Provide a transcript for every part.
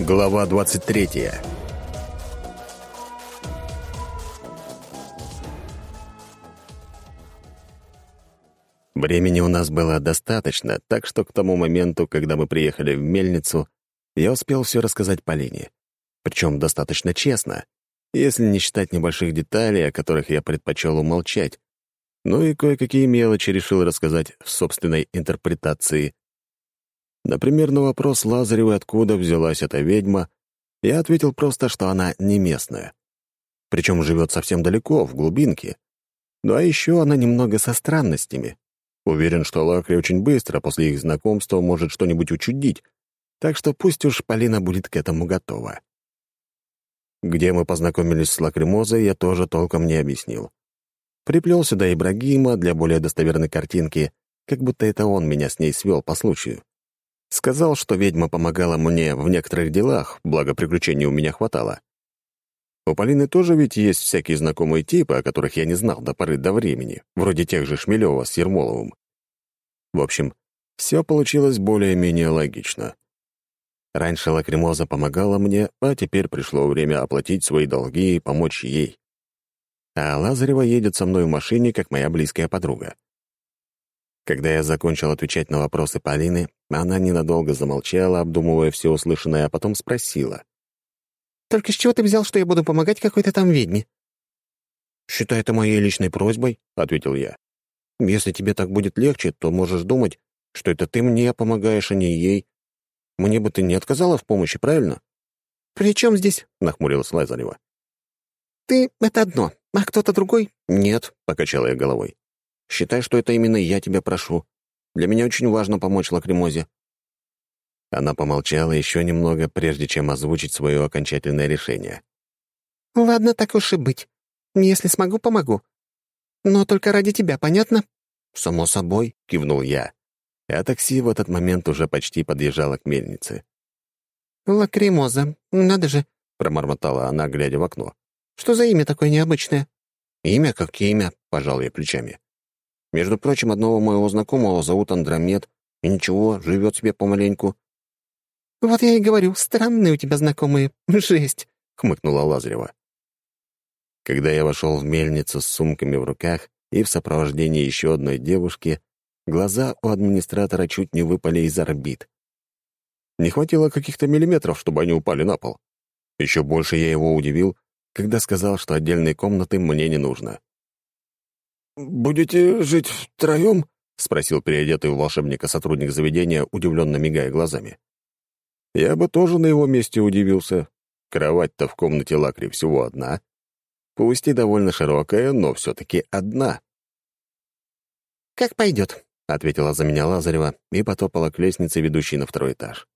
Глава 23 Времени у нас было достаточно, так что к тому моменту, когда мы приехали в мельницу, я успел все рассказать Полине. Причем достаточно честно, если не считать небольших деталей, о которых я предпочел умолчать. Ну и кое-какие мелочи решил рассказать в собственной интерпретации. Например, на вопрос Лазарева, откуда взялась эта ведьма, я ответил просто, что она не местная. Причем живет совсем далеко, в глубинке. Ну а еще она немного со странностями. Уверен, что Лакри очень быстро после их знакомства может что-нибудь учудить, так что пусть уж Полина будет к этому готова. Где мы познакомились с Лакримозой, я тоже толком не объяснил. Приплел сюда Ибрагима для более достоверной картинки, как будто это он меня с ней свел по случаю. Сказал, что ведьма помогала мне в некоторых делах, благо приключений у меня хватало. У Полины тоже ведь есть всякие знакомые типы, о которых я не знал до поры до времени, вроде тех же Шмелева с Ермоловым. В общем, все получилось более-менее логично. Раньше Лакримоза помогала мне, а теперь пришло время оплатить свои долги и помочь ей. А Лазарева едет со мной в машине, как моя близкая подруга. Когда я закончил отвечать на вопросы Полины, она ненадолго замолчала, обдумывая все услышанное, а потом спросила. «Только с чего ты взял, что я буду помогать какой-то там ведьме?» «Считай это моей личной просьбой», — ответил я. «Если тебе так будет легче, то можешь думать, что это ты мне помогаешь, а не ей. Мне бы ты не отказала в помощи, правильно?» «При чем здесь?» — нахмурилась Лазарева. «Ты — это одно, а кто-то другой?» «Нет», — покачала я головой. «Считай, что это именно я тебя прошу. Для меня очень важно помочь Лакримозе». Она помолчала еще немного, прежде чем озвучить свое окончательное решение. «Ладно, так уж и быть. Если смогу, помогу. Но только ради тебя, понятно?» «Само собой», — кивнул я. А такси в этот момент уже почти подъезжало к мельнице. «Лакримоза, надо же», — промормотала она, глядя в окно. «Что за имя такое необычное?» «Имя как имя», — пожал я плечами. Между прочим, одного моего знакомого зовут Андромед, и ничего, живет себе помаленьку». «Вот я и говорю, странные у тебя знакомые. Жесть!» — хмыкнула Лазарева. Когда я вошел в мельницу с сумками в руках и в сопровождении еще одной девушки, глаза у администратора чуть не выпали из орбит. Не хватило каких-то миллиметров, чтобы они упали на пол. Еще больше я его удивил, когда сказал, что отдельной комнаты мне не нужно. «Будете жить втроем?» — спросил переодетый в волшебника сотрудник заведения, удивленно мигая глазами. Я бы тоже на его месте удивился. Кровать-то в комнате Лакри всего одна. Пусть и довольно широкая, но все-таки одна. «Как пойдет», — ответила за меня Лазарева и потопала к лестнице, ведущей на второй этаж.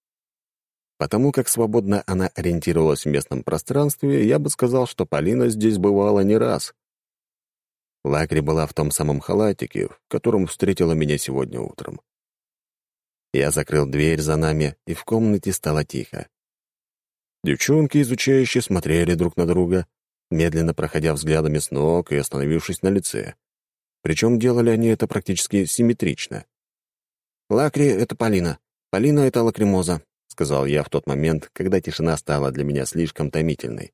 Потому как свободно она ориентировалась в местном пространстве, я бы сказал, что Полина здесь бывала не раз. Лакри была в том самом халатике, в котором встретила меня сегодня утром. Я закрыл дверь за нами, и в комнате стало тихо. Девчонки, изучающие, смотрели друг на друга, медленно проходя взглядами с ног и остановившись на лице. Причем делали они это практически симметрично. «Лакри — это Полина. Полина — это лакримоза», — сказал я в тот момент, когда тишина стала для меня слишком томительной.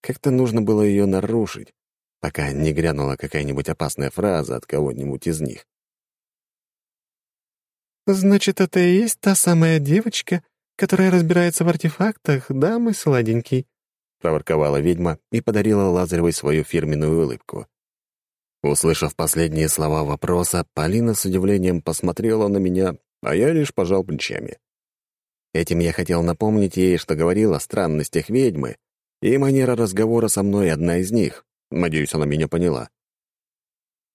Как-то нужно было ее нарушить, пока не грянула какая-нибудь опасная фраза от кого-нибудь из них. «Значит, это и есть та самая девочка, которая разбирается в артефактах, да, мой сладенький?» — проворковала ведьма и подарила Лазаревой свою фирменную улыбку. Услышав последние слова вопроса, Полина с удивлением посмотрела на меня, а я лишь пожал плечами. Этим я хотел напомнить ей, что говорил о странностях ведьмы, и манера разговора со мной одна из них. Надеюсь, она меня поняла.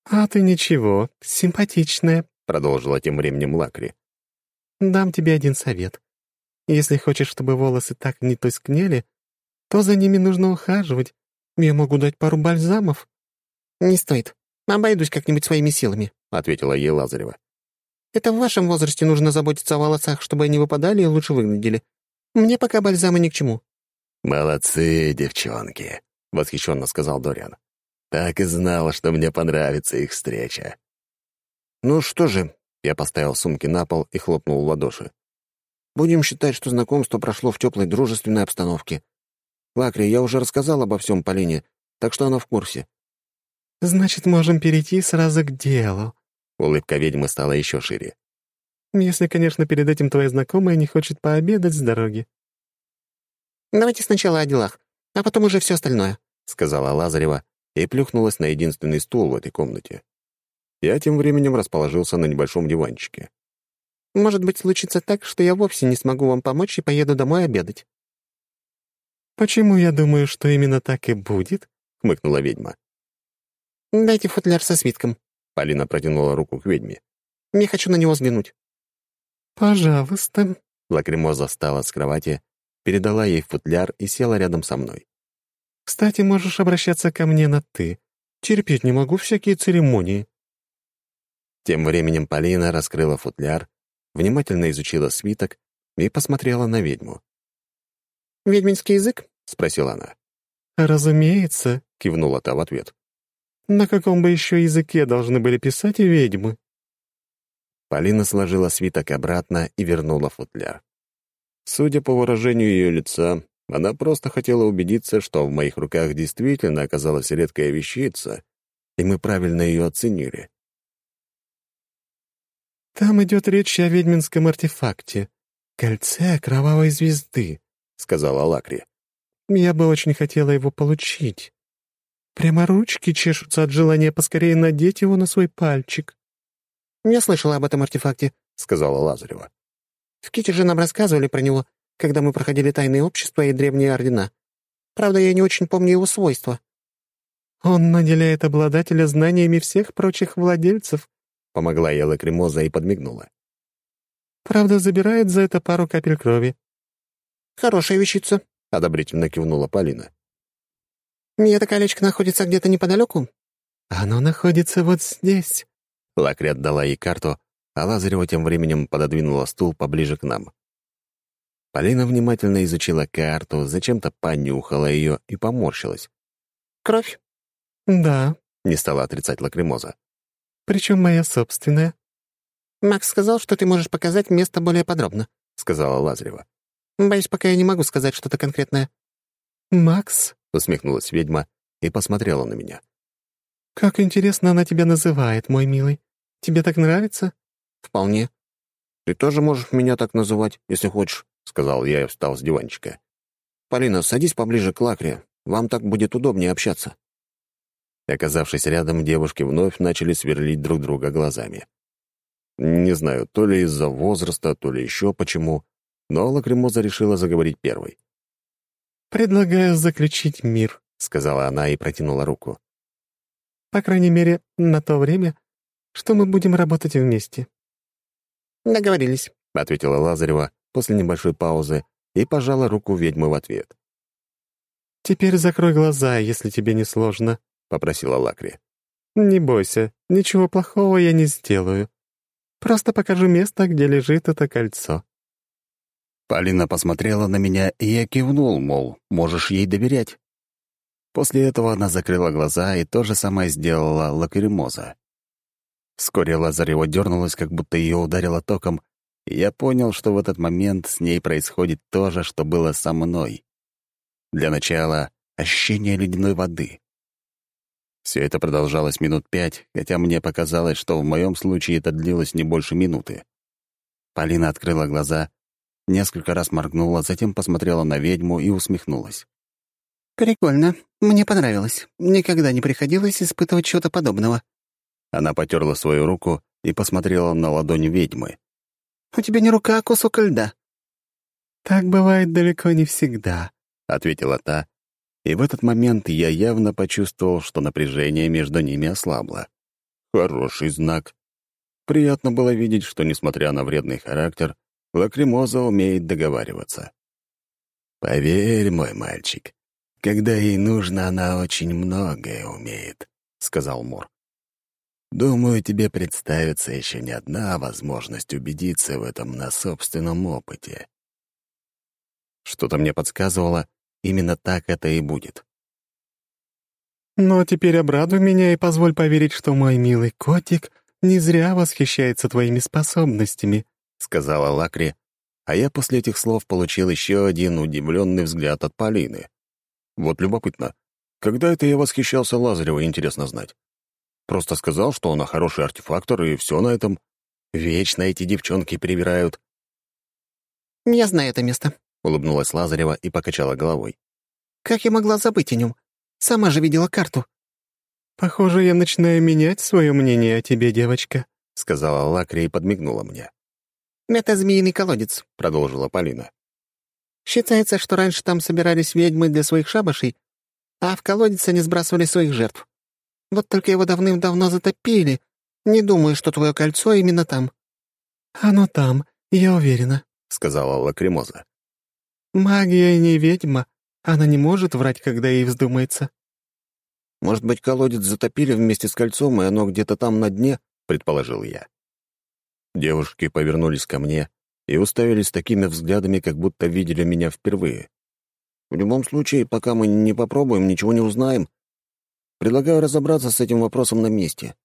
«А ты ничего, симпатичная», — продолжила тем временем Лакри. «Дам тебе один совет. Если хочешь, чтобы волосы так не тускнели, то за ними нужно ухаживать. Я могу дать пару бальзамов». «Не стоит. Обойдусь как-нибудь своими силами», — ответила ей Лазарева. «Это в вашем возрасте нужно заботиться о волосах, чтобы они выпадали и лучше выглядели. Мне пока бальзамы ни к чему». «Молодцы, девчонки», — восхищенно сказал Дориан. «Так и знала, что мне понравится их встреча». «Ну что же», — я поставил сумки на пол и хлопнул в ладоши. Будем считать, что знакомство прошло в теплой дружественной обстановке. Лакри, я уже рассказал обо всем Полине, так что она в курсе». «Значит, можем перейти сразу к делу». Улыбка ведьмы стала еще шире. «Если, конечно, перед этим твоя знакомая не хочет пообедать с дороги». «Давайте сначала о делах, а потом уже все остальное», — сказала Лазарева и плюхнулась на единственный стул в этой комнате. Я тем временем расположился на небольшом диванчике. «Может быть, случится так, что я вовсе не смогу вам помочь и поеду домой обедать». «Почему я думаю, что именно так и будет?» — хмыкнула ведьма. «Дайте футляр со свитком». Полина протянула руку к ведьме. «Я хочу на него взглянуть». «Пожалуйста». Лакримоза встала с кровати, передала ей футляр и села рядом со мной. «Кстати, можешь обращаться ко мне на «ты». Терпеть не могу всякие церемонии». Тем временем Полина раскрыла футляр, внимательно изучила свиток и посмотрела на ведьму. «Ведьминский язык?» — спросила она. «Разумеется», — кивнула та в ответ. «На каком бы еще языке должны были писать ведьмы?» Полина сложила свиток обратно и вернула футляр. Судя по выражению ее лица, она просто хотела убедиться, что в моих руках действительно оказалась редкая вещица, и мы правильно ее оценили. «Там идет речь о ведьминском артефакте — кольце кровавой звезды», — сказала Лакри. «Я бы очень хотела его получить. Прямо ручки чешутся от желания поскорее надеть его на свой пальчик». «Я слышала об этом артефакте», — сказала Лазарева. «В Ките же нам рассказывали про него, когда мы проходили тайные общества и древние ордена. Правда, я не очень помню его свойства». «Он наделяет обладателя знаниями всех прочих владельцев», Помогла ей лакримоза и подмигнула. «Правда, забирает за это пару капель крови». «Хорошая вещица», — одобрительно кивнула Полина. «И это колечко находится где-то неподалеку?» «Оно находится вот здесь». Лакри отдала ей карту, а Лазарева тем временем пододвинула стул поближе к нам. Полина внимательно изучила карту, зачем-то понюхала ее и поморщилась. «Кровь?» «Да», — не стала отрицать лакримоза причем моя собственная». «Макс сказал, что ты можешь показать место более подробно», — сказала Лазарева. «Боюсь, пока я не могу сказать что-то конкретное». «Макс?» — усмехнулась ведьма и посмотрела на меня. «Как интересно она тебя называет, мой милый. Тебе так нравится?» «Вполне. Ты тоже можешь меня так называть, если хочешь», — сказал я и встал с диванчика. «Полина, садись поближе к Лакре. Вам так будет удобнее общаться». Оказавшись рядом, девушки вновь начали сверлить друг друга глазами. Не знаю, то ли из-за возраста, то ли еще почему, но Лакримоза решила заговорить первой. «Предлагаю заключить мир», — сказала она и протянула руку. «По крайней мере, на то время, что мы будем работать вместе». «Договорились», — ответила Лазарева после небольшой паузы и пожала руку ведьмы в ответ. «Теперь закрой глаза, если тебе не сложно», — попросила Лакри. «Не бойся, ничего плохого я не сделаю. Просто покажу место, где лежит это кольцо». Полина посмотрела на меня, и я кивнул, мол, можешь ей доверять. После этого она закрыла глаза, и то же самое сделала Лакримоза. Вскоре Лазарева дернулась, как будто ее ударило током, и я понял, что в этот момент с ней происходит то же, что было со мной. Для начала — ощущение ледяной воды. Все это продолжалось минут пять, хотя мне показалось, что в моем случае это длилось не больше минуты. Полина открыла глаза, несколько раз моргнула, затем посмотрела на ведьму и усмехнулась. «Прикольно. Мне понравилось. Никогда не приходилось испытывать чего-то подобного». Она потерла свою руку и посмотрела на ладонь ведьмы. «У тебя не рука, а кусок льда». «Так бывает далеко не всегда», — ответила та и в этот момент я явно почувствовал, что напряжение между ними ослабло. Хороший знак. Приятно было видеть, что, несмотря на вредный характер, Лакримоза умеет договариваться. «Поверь, мой мальчик, когда ей нужно, она очень многое умеет», — сказал Мур. «Думаю, тебе представится еще не одна возможность убедиться в этом на собственном опыте». Что-то мне подсказывало, Именно так это и будет. «Но теперь обрадуй меня и позволь поверить, что мой милый котик не зря восхищается твоими способностями», — сказала Лакри, А я после этих слов получил еще один удивленный взгляд от Полины. Вот любопытно, когда это я восхищался Лазаревой, интересно знать. Просто сказал, что она хороший артефактор, и все на этом. Вечно эти девчонки перебирают. «Я знаю это место», — улыбнулась Лазарева и покачала головой. «Как я могла забыть о нем? Сама же видела карту». «Похоже, я начинаю менять свое мнение о тебе, девочка», — сказала Лакри и подмигнула мне. «Это змеиный колодец», — продолжила Полина. «Считается, что раньше там собирались ведьмы для своих шабашей, а в колодец они сбрасывали своих жертв. Вот только его давным-давно затопили. Не думаю, что твое кольцо именно там». «Оно там, я уверена», — сказала Лакримоза. «Магия не ведьма. Она не может врать, когда ей вздумается». «Может быть, колодец затопили вместе с кольцом, и оно где-то там на дне?» — предположил я. Девушки повернулись ко мне и уставились такими взглядами, как будто видели меня впервые. «В любом случае, пока мы не попробуем, ничего не узнаем. Предлагаю разобраться с этим вопросом на месте.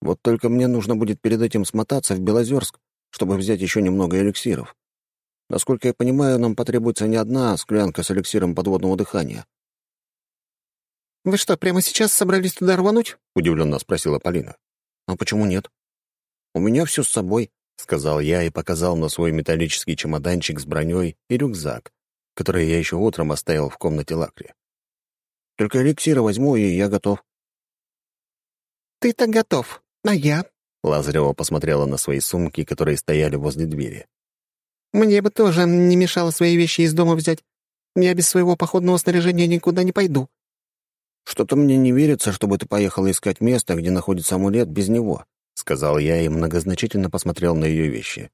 Вот только мне нужно будет перед этим смотаться в Белозерск, чтобы взять еще немного эликсиров. Насколько я понимаю, нам потребуется не одна склянка с эликсиром подводного дыхания. «Вы что, прямо сейчас собрались туда рвануть?» — удивленно спросила Полина. «А почему нет?» «У меня все с собой», — сказал я и показал на свой металлический чемоданчик с броней и рюкзак, который я еще утром оставил в комнате Лакри. «Только эликсира возьму, и я готов». «Ты-то готов, а я?» Лазарева посмотрела на свои сумки, которые стояли возле двери. «Мне бы тоже не мешало свои вещи из дома взять. Я без своего походного снаряжения никуда не пойду». «Что-то мне не верится, чтобы ты поехала искать место, где находится амулет без него», — сказал я и многозначительно посмотрел на ее вещи.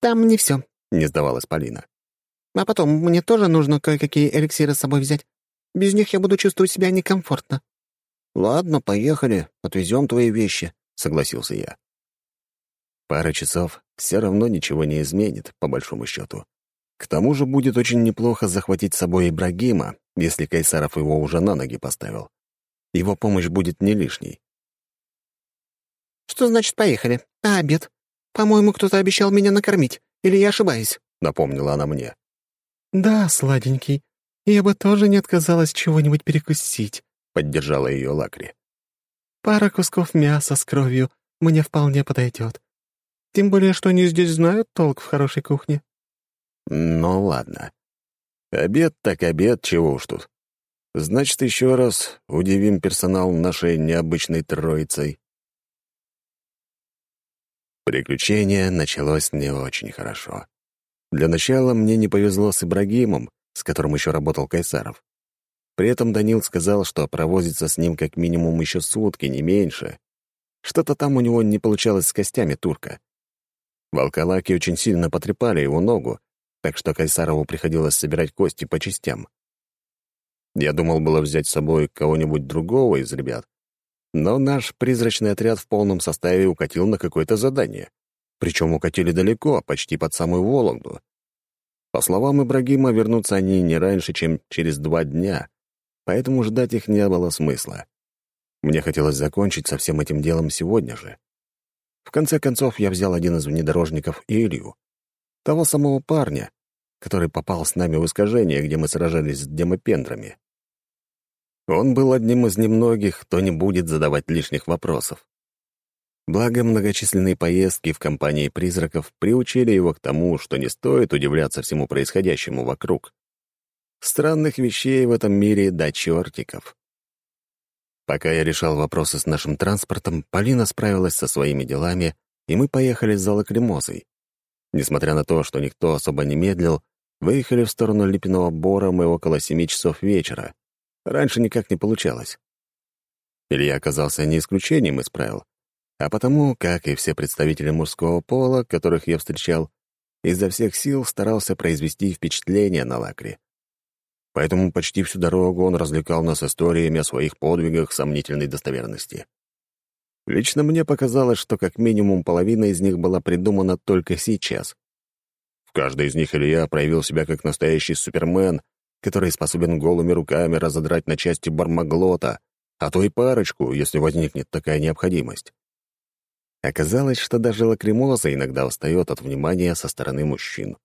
«Там не все», — не сдавалась Полина. «А потом, мне тоже нужно кое-какие эликсиры с собой взять. Без них я буду чувствовать себя некомфортно». «Ладно, поехали, отвезем твои вещи», — согласился я. Пара часов все равно ничего не изменит, по большому счету. К тому же будет очень неплохо захватить с собой Ибрагима, если Кайсаров его уже на ноги поставил. Его помощь будет не лишней. «Что значит «поехали»? А обед? По-моему, кто-то обещал меня накормить. Или я ошибаюсь?» — напомнила она мне. «Да, сладенький. Я бы тоже не отказалась чего-нибудь перекусить», — поддержала ее Лакри. «Пара кусков мяса с кровью мне вполне подойдет. Тем более, что они здесь знают толк в хорошей кухне». «Ну ладно. Обед так обед, чего уж тут. Значит, еще раз удивим персонал нашей необычной троицей». Приключение началось не очень хорошо. Для начала мне не повезло с Ибрагимом, с которым еще работал Кайсаров. При этом Данил сказал, что провозится с ним как минимум еще сутки, не меньше. Что-то там у него не получалось с костями турка. Волколаки очень сильно потрепали его ногу, так что Кайсарову приходилось собирать кости по частям. Я думал было взять с собой кого-нибудь другого из ребят, но наш призрачный отряд в полном составе укатил на какое-то задание. Причем укатили далеко, почти под самую Вологду. По словам Ибрагима, вернутся они не раньше, чем через два дня, поэтому ждать их не было смысла. Мне хотелось закончить со всем этим делом сегодня же. В конце концов, я взял один из внедорожников и Илью, того самого парня, который попал с нами в искажение, где мы сражались с демопендрами. Он был одним из немногих, кто не будет задавать лишних вопросов. Благо, многочисленные поездки в компании призраков приучили его к тому, что не стоит удивляться всему происходящему вокруг. Странных вещей в этом мире до чертиков. Пока я решал вопросы с нашим транспортом, Полина справилась со своими делами, и мы поехали за лакримозой. Несмотря на то, что никто особо не медлил, выехали в сторону Липиного Бора мы около семи часов вечера. Раньше никак не получалось. Илья оказался не исключением из правил, а потому, как и все представители мужского пола, которых я встречал, изо всех сил старался произвести впечатление на Лакре. Поэтому почти всю дорогу он развлекал нас историями о своих подвигах сомнительной достоверности. Лично мне показалось, что как минимум половина из них была придумана только сейчас. В каждой из них Илья проявил себя как настоящий супермен — который способен голыми руками разодрать на части бармаглота, а то и парочку, если возникнет такая необходимость. Оказалось, что даже лакримоза иногда устает от внимания со стороны мужчин.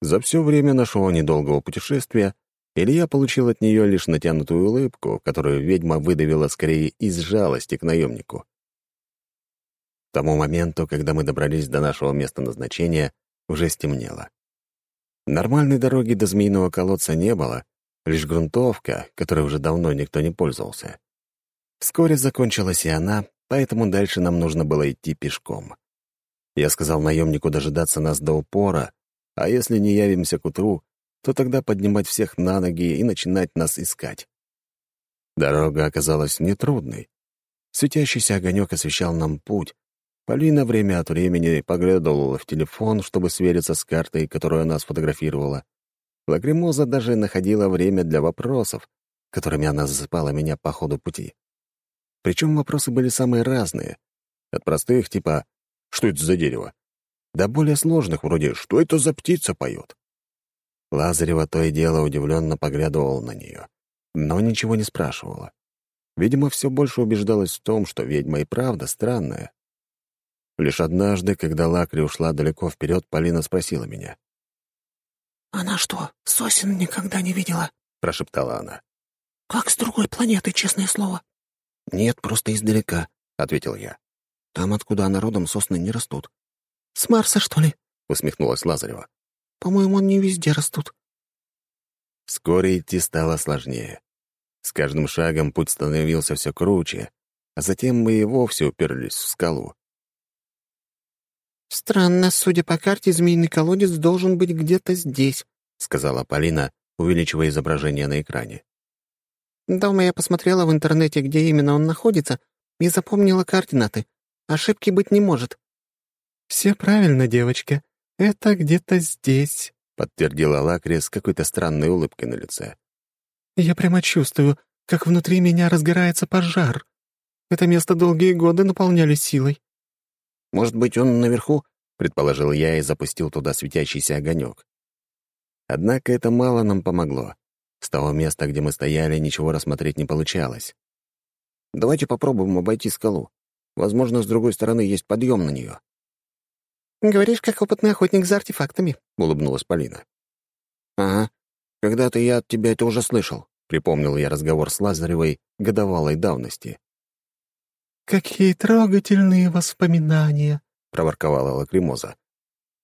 За все время нашего недолгого путешествия Илья получил от нее лишь натянутую улыбку, которую ведьма выдавила скорее из жалости к наемнику. К тому моменту, когда мы добрались до нашего места назначения, уже стемнело. Нормальной дороги до змеиного колодца не было, лишь грунтовка, которой уже давно никто не пользовался. Вскоре закончилась и она, поэтому дальше нам нужно было идти пешком. Я сказал наемнику дожидаться нас до упора, а если не явимся к утру, то тогда поднимать всех на ноги и начинать нас искать. Дорога оказалась нетрудной. Светящийся огонек освещал нам путь. Полина время от времени поглядывала в телефон, чтобы свериться с картой, которую она сфотографировала. Лакримоза даже находила время для вопросов, которыми она засыпала меня по ходу пути. Причем вопросы были самые разные. От простых, типа «Что это за дерево?» до более сложных, вроде «Что это за птица поет?» Лазарева то и дело удивленно поглядывал на нее, но ничего не спрашивала. Видимо, все больше убеждалась в том, что ведьма и правда странная. Лишь однажды, когда Лакри ушла далеко вперед, Полина спросила меня. «Она что, сосен никогда не видела?» — прошептала она. «Как с другой планеты, честное слово?» «Нет, просто издалека», — ответил я. «Там, откуда она родом, сосны не растут». «С Марса, что ли?» — усмехнулась Лазарева. По-моему, они везде растут». Вскоре идти стало сложнее. С каждым шагом путь становился все круче, а затем мы и вовсе уперлись в скалу. «Странно, судя по карте, змеиный колодец должен быть где-то здесь», — сказала Полина, увеличивая изображение на экране. «Дома я посмотрела в интернете, где именно он находится, и запомнила координаты. Ошибки быть не может». «Все правильно, девочка. «Это где-то здесь», — подтвердила Лакри с какой-то странной улыбкой на лице. «Я прямо чувствую, как внутри меня разгорается пожар. Это место долгие годы наполняли силой». «Может быть, он наверху?» — предположил я и запустил туда светящийся огонек. Однако это мало нам помогло. С того места, где мы стояли, ничего рассмотреть не получалось. «Давайте попробуем обойти скалу. Возможно, с другой стороны есть подъем на нее. «Говоришь, как опытный охотник за артефактами», — улыбнулась Полина. «Ага. Когда-то я от тебя это уже слышал», — припомнил я разговор с Лазаревой годовалой давности. «Какие трогательные воспоминания», — проворковала Лакримоза.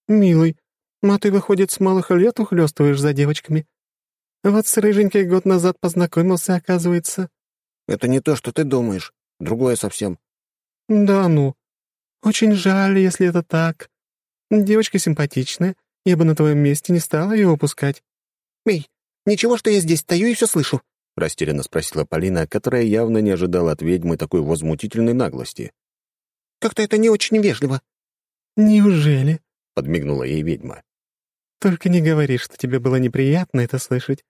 «Милый, а ты, выходит, с малых лет ухлёстываешь за девочками. Вот с рыженькой год назад познакомился, оказывается». «Это не то, что ты думаешь. Другое совсем». «Да ну. Очень жаль, если это так. Девочка симпатичная, я бы на твоем месте не стала ее упускать». «Эй, ничего, что я здесь стою и все слышу?» — растерянно спросила Полина, которая явно не ожидала от ведьмы такой возмутительной наглости. «Как-то это не очень вежливо». «Неужели?» — подмигнула ей ведьма. «Только не говори, что тебе было неприятно это слышать.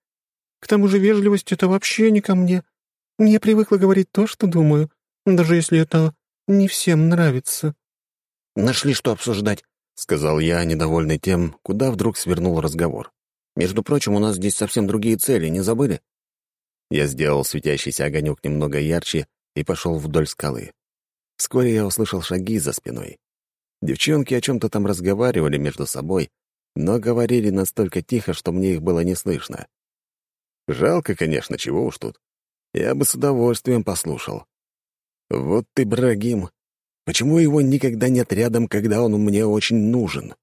К тому же вежливость — это вообще не ко мне. Я привыкла говорить то, что думаю, даже если это не всем нравится». «Нашли, что обсуждать», — сказал я, недовольный тем, куда вдруг свернул разговор. «Между прочим, у нас здесь совсем другие цели, не забыли?» Я сделал светящийся огонек немного ярче и пошел вдоль скалы. Вскоре я услышал шаги за спиной. Девчонки о чем-то там разговаривали между собой, но говорили настолько тихо, что мне их было не слышно. Жалко, конечно, чего уж тут. Я бы с удовольствием послушал. Вот ты, Брагим, Почему его никогда нет рядом, когда он мне очень нужен?